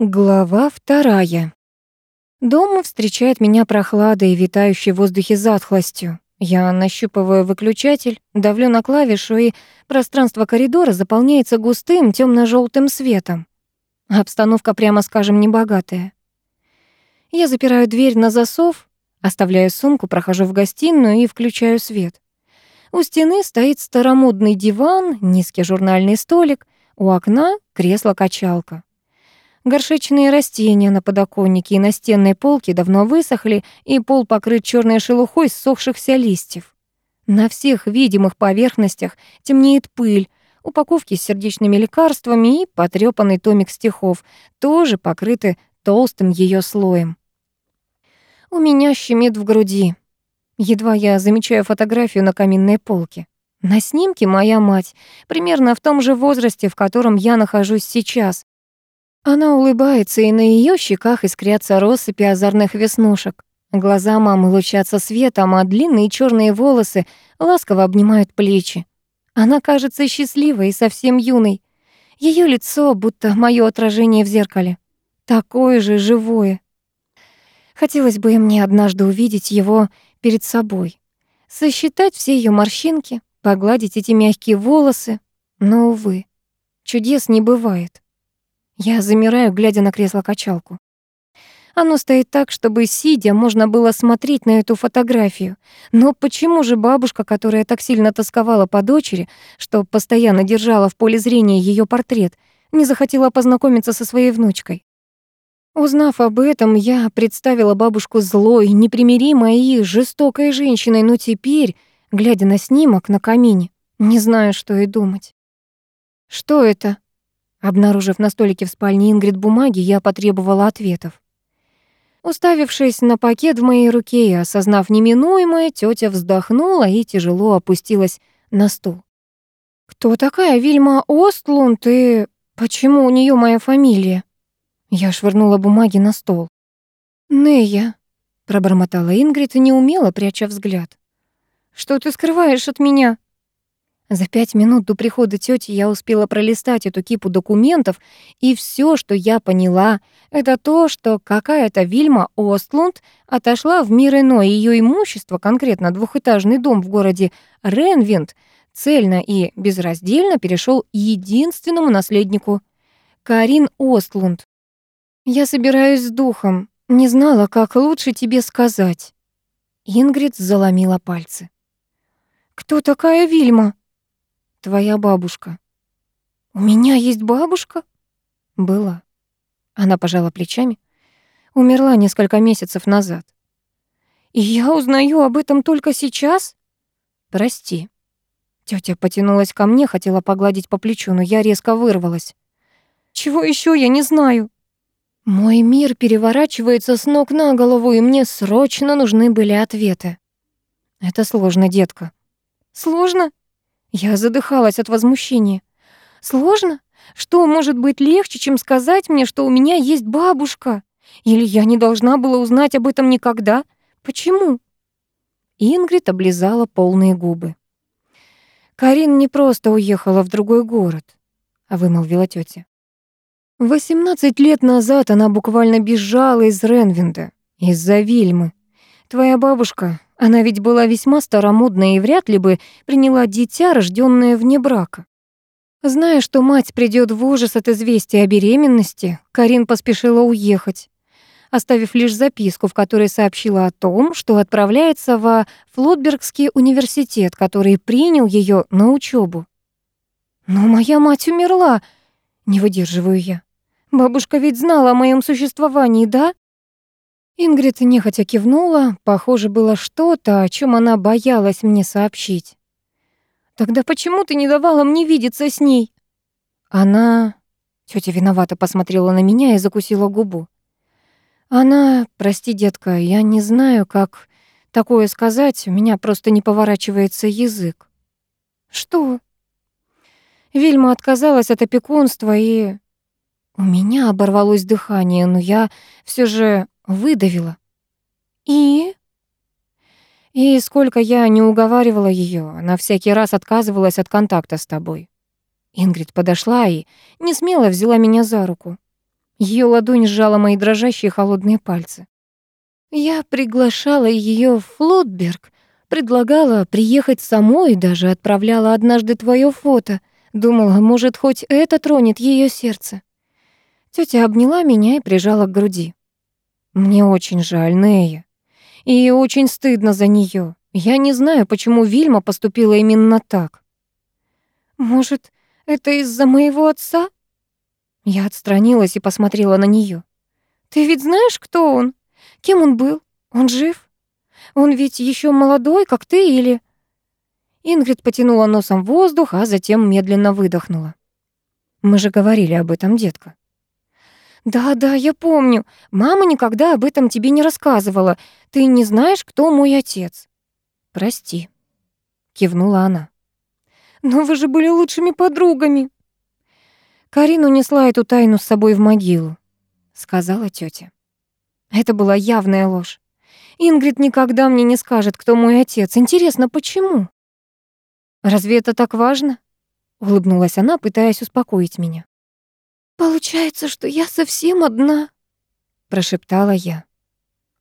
Глава вторая. Дом встречает меня прохладой и витающей в воздухе затхлостью. Я нащупываю выключатель, давлю на клавишу, и пространство коридора заполняется густым темно желтым светом. Обстановка, прямо скажем, небогатая. Я запираю дверь на засов, оставляю сумку, прохожу в гостиную и включаю свет. У стены стоит старомодный диван, низкий журнальный столик, у окна кресло-качалка. Горшечные растения на подоконнике и настенной полке давно высохли, и пол покрыт черной шелухой ссохшихся листьев. На всех видимых поверхностях темнеет пыль, упаковки с сердечными лекарствами и потрёпанный томик стихов, тоже покрыты толстым ее слоем. У меня щемит в груди. Едва я замечаю фотографию на каминной полке. На снимке моя мать, примерно в том же возрасте, в котором я нахожусь сейчас. Она улыбается, и на ее щеках искрятся россыпи озорных веснушек. Глаза мамы лучатся светом, а длинные черные волосы ласково обнимают плечи. Она кажется счастливой и совсем юной. Ее лицо будто мое отражение в зеркале. Такое же живое. Хотелось бы мне однажды увидеть его перед собой. Сосчитать все ее морщинки, погладить эти мягкие волосы. Но, увы, чудес не бывает. Я замираю, глядя на кресло-качалку. Оно стоит так, чтобы, сидя, можно было смотреть на эту фотографию. Но почему же бабушка, которая так сильно тосковала по дочери, что постоянно держала в поле зрения ее портрет, не захотела познакомиться со своей внучкой? Узнав об этом, я представила бабушку злой, непримиримой и жестокой женщиной, но теперь, глядя на снимок на камине, не знаю, что и думать. «Что это?» Обнаружив на столике в спальне Ингрид бумаги, я потребовала ответов. Уставившись на пакет в моей руке и осознав неминуемое, тетя вздохнула и тяжело опустилась на стул. «Кто такая Вильма Остлунд и почему у нее моя фамилия?» Я швырнула бумаги на стол. «Нея», — пробормотала Ингрид, неумело пряча взгляд. «Что ты скрываешь от меня?» За пять минут до прихода тети я успела пролистать эту кипу документов, и все, что я поняла, это то, что какая-то Вильма Остлунд отошла в мир иной. Ее имущество, конкретно двухэтажный дом в городе Ренвинд, цельно и безраздельно перешел единственному наследнику — Карин Остлунд. «Я собираюсь с духом. Не знала, как лучше тебе сказать». Ингрид заломила пальцы. «Кто такая Вильма?» Твоя бабушка. У меня есть бабушка? Была. Она пожала плечами. Умерла несколько месяцев назад. И я узнаю об этом только сейчас? Прости. Тётя потянулась ко мне, хотела погладить по плечу, но я резко вырвалась. Чего ещё я не знаю? Мой мир переворачивается с ног на голову, и мне срочно нужны были ответы. Это сложно, детка. Сложно? Я задыхалась от возмущения. Сложно? Что может быть легче, чем сказать мне, что у меня есть бабушка? Или я не должна была узнать об этом никогда? Почему? Ингрид облизала полные губы. Карин не просто уехала в другой город, а вымолвила тетя. Восемнадцать лет назад она буквально бежала из Ренвинда, из-за Вильмы. Твоя бабушка она ведь была весьма старомодная и вряд ли бы приняла дитя, рождённое вне брака. Зная, что мать придёт в ужас от известия о беременности, Карин поспешила уехать, оставив лишь записку, в которой сообщила о том, что отправляется во Флотбергский университет, который принял её на учёбу. «Но моя мать умерла!» — не выдерживаю я. «Бабушка ведь знала о моём существовании, да?» Ингрид нехотя кивнула. Похоже, было что-то, о чем она боялась мне сообщить. «Тогда почему ты не давала мне видеться с ней?» Она... Тётя виновато посмотрела на меня и закусила губу. Она... Прости, детка, я не знаю, как такое сказать. У меня просто не поворачивается язык. «Что?» Вильма отказалась от опекунства и... У меня оборвалось дыхание, но я все же Выдавила. И? И сколько я не уговаривала ее, она всякий раз отказывалась от контакта с тобой. Ингрид подошла и не смело взяла меня за руку. Ее ладонь сжала мои дрожащие холодные пальцы. Я приглашала ее в Флотберг, предлагала приехать самой и даже отправляла однажды твое фото. Думала, может, хоть это тронет ее сердце. Тетя обняла меня и прижала к груди. Мне очень жаль Нея. И очень стыдно за нее. Я не знаю, почему Вильма поступила именно так. Может, это из-за моего отца? Я отстранилась и посмотрела на нее. Ты ведь знаешь, кто он? Кем он был? Он жив? Он ведь еще молодой, как ты, или... Ингрид потянула носом воздух, а затем медленно выдохнула. Мы же говорили об этом, детка. «Да-да, я помню. Мама никогда об этом тебе не рассказывала. Ты не знаешь, кто мой отец?» «Прости», — кивнула она. «Но вы же были лучшими подругами». Карин унесла эту тайну с собой в могилу, сказала тетя. Это была явная ложь. Ингрид никогда мне не скажет, кто мой отец. Интересно, почему? Разве это так важно? Улыбнулась она, пытаясь успокоить меня. Получается, что я совсем одна, прошептала я.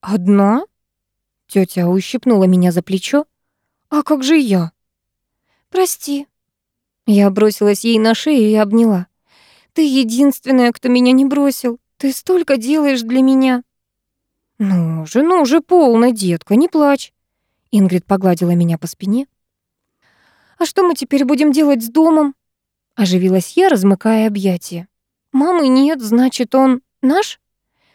Одна? Тетя ущипнула меня за плечо. А как же я? Прости. Я бросилась ей на шею и обняла. Ты единственная, кто меня не бросил. Ты столько делаешь для меня. Ну же, ну же, полно, детка, не плачь. Ингрид погладила меня по спине. А что мы теперь будем делать с домом? Оживилась я, размыкая объятия. Мамы нет, значит, он наш?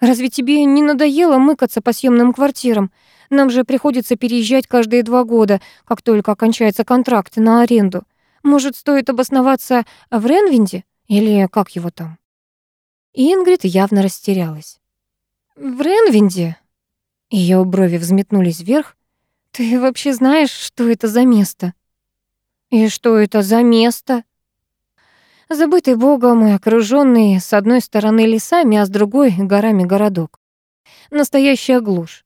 Разве тебе не надоело мыкаться по съемным квартирам? Нам же приходится переезжать каждые два года, как только окончается контракт на аренду. Может, стоит обосноваться в Ренвинде? Или как его там?» Ингрид явно растерялась. «В Ренвинде?» Ее брови взметнулись вверх. «Ты вообще знаешь, что это за место?» «И что это за место?» Забытый богом и окружённый с одной стороны лесами, а с другой — горами городок. Настоящая глушь.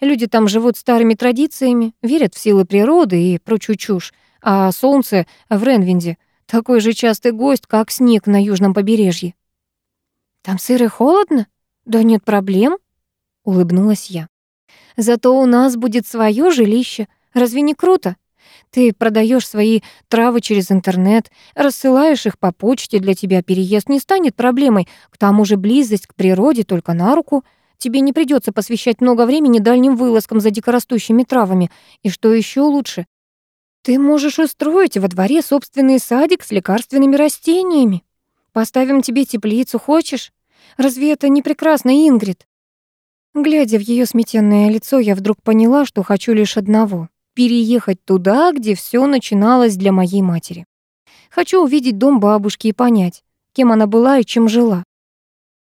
Люди там живут старыми традициями, верят в силы природы и прочую чушь, а солнце в Ренвинде — такой же частый гость, как снег на южном побережье. «Там сыро и холодно? Да нет проблем», — улыбнулась я. «Зато у нас будет свое жилище. Разве не круто?» Ты продаешь свои травы через интернет, рассылаешь их по почте, для тебя переезд не станет проблемой. К тому же близость к природе только на руку. Тебе не придется посвящать много времени дальним вылазкам за дикорастущими травами. И что еще лучше? Ты можешь устроить во дворе собственный садик с лекарственными растениями. Поставим тебе теплицу, хочешь? Разве это не прекрасно, Ингрид? Глядя в ее сметенное лицо, я вдруг поняла, что хочу лишь одного переехать туда, где все начиналось для моей матери. Хочу увидеть дом бабушки и понять, кем она была и чем жила.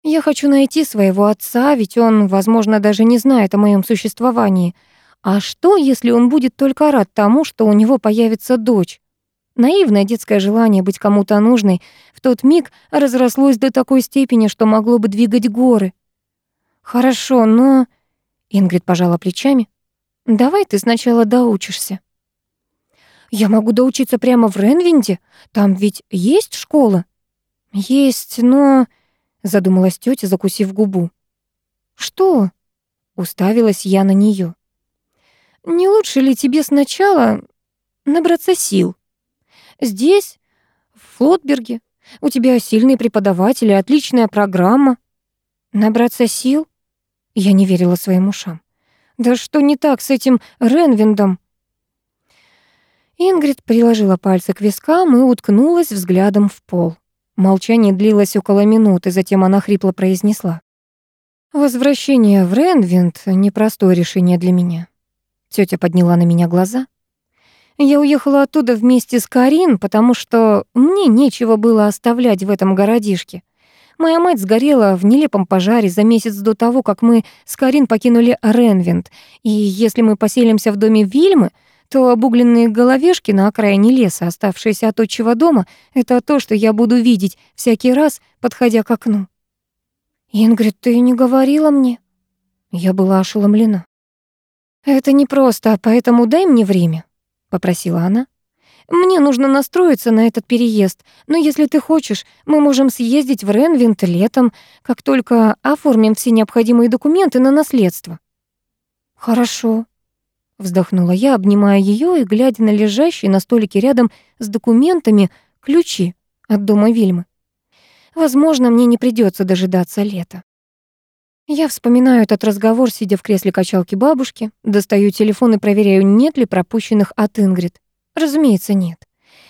Я хочу найти своего отца, ведь он, возможно, даже не знает о моем существовании. А что, если он будет только рад тому, что у него появится дочь? Наивное детское желание быть кому-то нужной в тот миг разрослось до такой степени, что могло бы двигать горы. Хорошо, но... Ингрид пожала плечами. Давай ты сначала доучишься. Я могу доучиться прямо в Ренвинде? Там ведь есть школа? Есть, но... Задумалась тетя, закусив губу. Что? Уставилась я на нее. Не лучше ли тебе сначала набраться сил? Здесь, в Флотберге, у тебя сильные преподаватели, отличная программа. Набраться сил? Я не верила своим ушам. Да что не так с этим Ренвиндом? Ингрид приложила пальцы к вискам и уткнулась взглядом в пол. Молчание длилось около минуты, затем она хрипло произнесла. «Возвращение в Ренвинд — непростое решение для меня». Тётя подняла на меня глаза. «Я уехала оттуда вместе с Карин, потому что мне нечего было оставлять в этом городишке. Моя мать сгорела в нелепом пожаре за месяц до того, как мы с Карин покинули Ренвинд. И если мы поселимся в доме Вильмы, то обугленные головешки на окраине леса, оставшиеся от отчего дома, это то, что я буду видеть всякий раз, подходя к окну. «Ингрид, ты не говорила мне?» Я была ошеломлена. «Это непросто, поэтому дай мне время», — попросила она. Мне нужно настроиться на этот переезд, но если ты хочешь, мы можем съездить в Ренвинт летом, как только оформим все необходимые документы на наследство». «Хорошо», — вздохнула я, обнимая ее и глядя на лежащие на столике рядом с документами ключи от дома Вильмы. «Возможно, мне не придется дожидаться лета». Я вспоминаю этот разговор, сидя в кресле качалки бабушки, достаю телефон и проверяю, нет ли пропущенных от Ингрид. Разумеется, нет.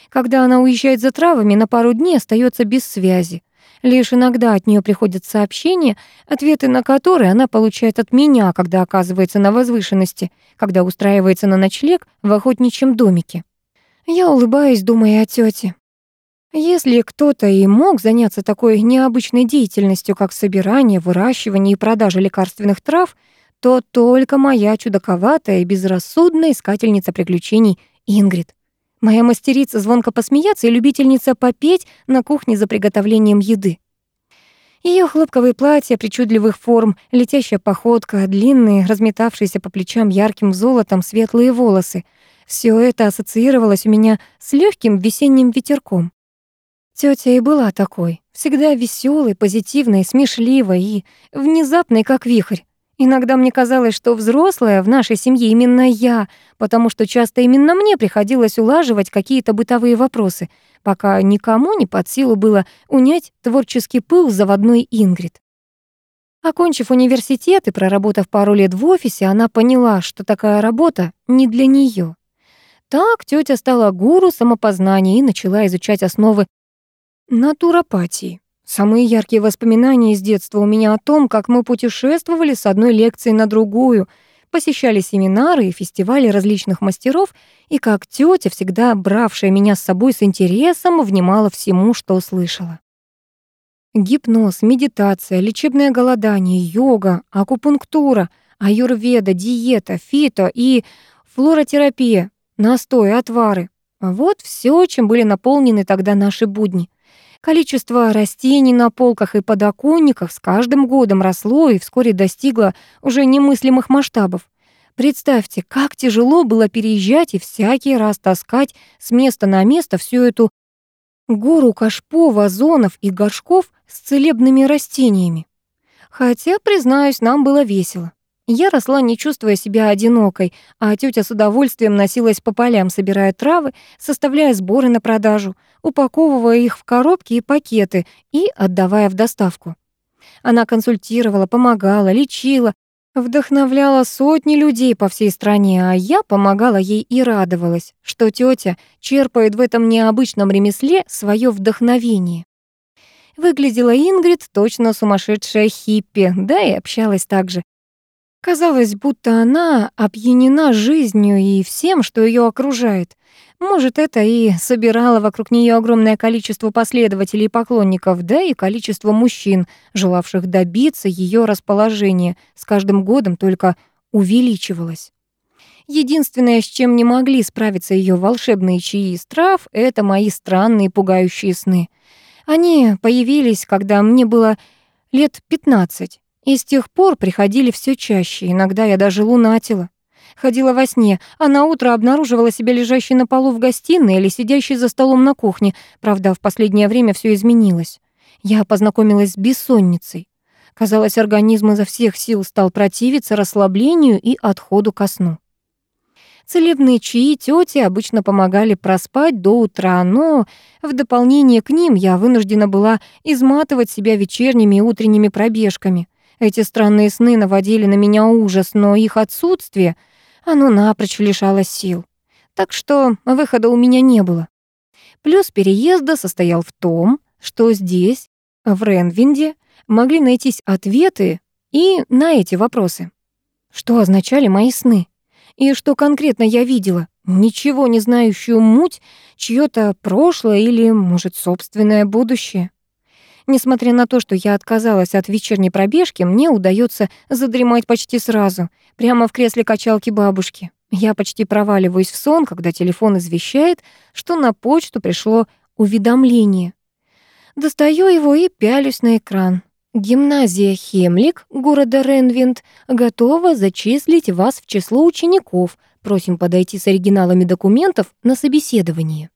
Когда она уезжает за травами, на пару дней остается без связи. Лишь иногда от нее приходят сообщения, ответы на которые она получает от меня, когда оказывается на возвышенности, когда устраивается на ночлег в охотничьем домике. Я улыбаюсь, думая о тете. Если кто-то и мог заняться такой необычной деятельностью, как собирание, выращивание и продажа лекарственных трав, то только моя чудаковатая и безрассудная искательница приключений Ингрид. Моя мастерица звонко посмеяться и любительница попеть на кухне за приготовлением еды. Ее хлопковые платья причудливых форм, летящая походка, длинные, разметавшиеся по плечам ярким золотом светлые волосы — все это ассоциировалось у меня с легким весенним ветерком. Тётя и была такой, всегда веселой, позитивной, смешливой и внезапной, как вихрь. Иногда мне казалось, что взрослая в нашей семье именно я, потому что часто именно мне приходилось улаживать какие-то бытовые вопросы, пока никому не под силу было унять творческий пыл заводной Ингрид. Окончив университет и проработав пару лет в офисе, она поняла, что такая работа не для неё. Так тётя стала гуру самопознания и начала изучать основы натуропатии. Самые яркие воспоминания из детства у меня о том, как мы путешествовали с одной лекции на другую, посещали семинары и фестивали различных мастеров, и как тетя, всегда бравшая меня с собой с интересом, внимала всему, что услышала. Гипноз, медитация, лечебное голодание, йога, акупунктура, аюрведа, диета, фито и флоротерапия, настой, отвары. Вот все, чем были наполнены тогда наши будни — Количество растений на полках и подоконниках с каждым годом росло и вскоре достигло уже немыслимых масштабов. Представьте, как тяжело было переезжать и всякий раз таскать с места на место всю эту гору кашпо, вазонов и горшков с целебными растениями. Хотя, признаюсь, нам было весело. Я росла, не чувствуя себя одинокой, а тетя с удовольствием носилась по полям, собирая травы, составляя сборы на продажу, упаковывая их в коробки и пакеты и отдавая в доставку. Она консультировала, помогала, лечила, вдохновляла сотни людей по всей стране, а я помогала ей и радовалась, что тетя черпает в этом необычном ремесле свое вдохновение. Выглядела Ингрид точно сумасшедшая хиппи, да и общалась так же, Казалось, будто она опьянена жизнью и всем, что ее окружает. Может, это и собирало вокруг нее огромное количество последователей и поклонников, да и количество мужчин, желавших добиться ее расположения, с каждым годом только увеличивалось. Единственное, с чем не могли справиться ее волшебные чаи из трав, это мои странные пугающие сны. Они появились, когда мне было лет пятнадцать. И с тех пор приходили все чаще, иногда я даже лунатила. Ходила во сне, а на утро обнаруживала себя лежащей на полу в гостиной или сидящей за столом на кухне. Правда, в последнее время все изменилось. Я познакомилась с бессонницей. Казалось, организм изо всех сил стал противиться расслаблению и отходу ко сну. Целебные чаи тети обычно помогали проспать до утра, но в дополнение к ним я вынуждена была изматывать себя вечерними и утренними пробежками. Эти странные сны наводили на меня ужас, но их отсутствие, оно напрочь лишало сил. Так что выхода у меня не было. Плюс переезда состоял в том, что здесь, в Ренвинде, могли найтись ответы и на эти вопросы. Что означали мои сны? И что конкретно я видела? Ничего не знающую муть, чьё-то прошлое или, может, собственное будущее. Несмотря на то, что я отказалась от вечерней пробежки, мне удается задремать почти сразу, прямо в кресле качалки бабушки. Я почти проваливаюсь в сон, когда телефон извещает, что на почту пришло уведомление. Достаю его и пялюсь на экран. Гимназия Хемлик города Ренвинд готова зачислить вас в число учеников. Просим подойти с оригиналами документов на собеседование.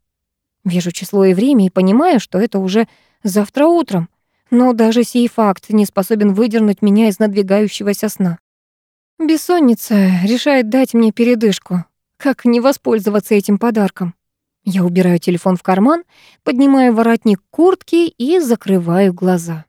Вижу число и время и понимаю, что это уже завтра утром. Но даже сей факт не способен выдернуть меня из надвигающегося сна. Бессонница решает дать мне передышку. Как не воспользоваться этим подарком? Я убираю телефон в карман, поднимаю воротник куртки и закрываю глаза.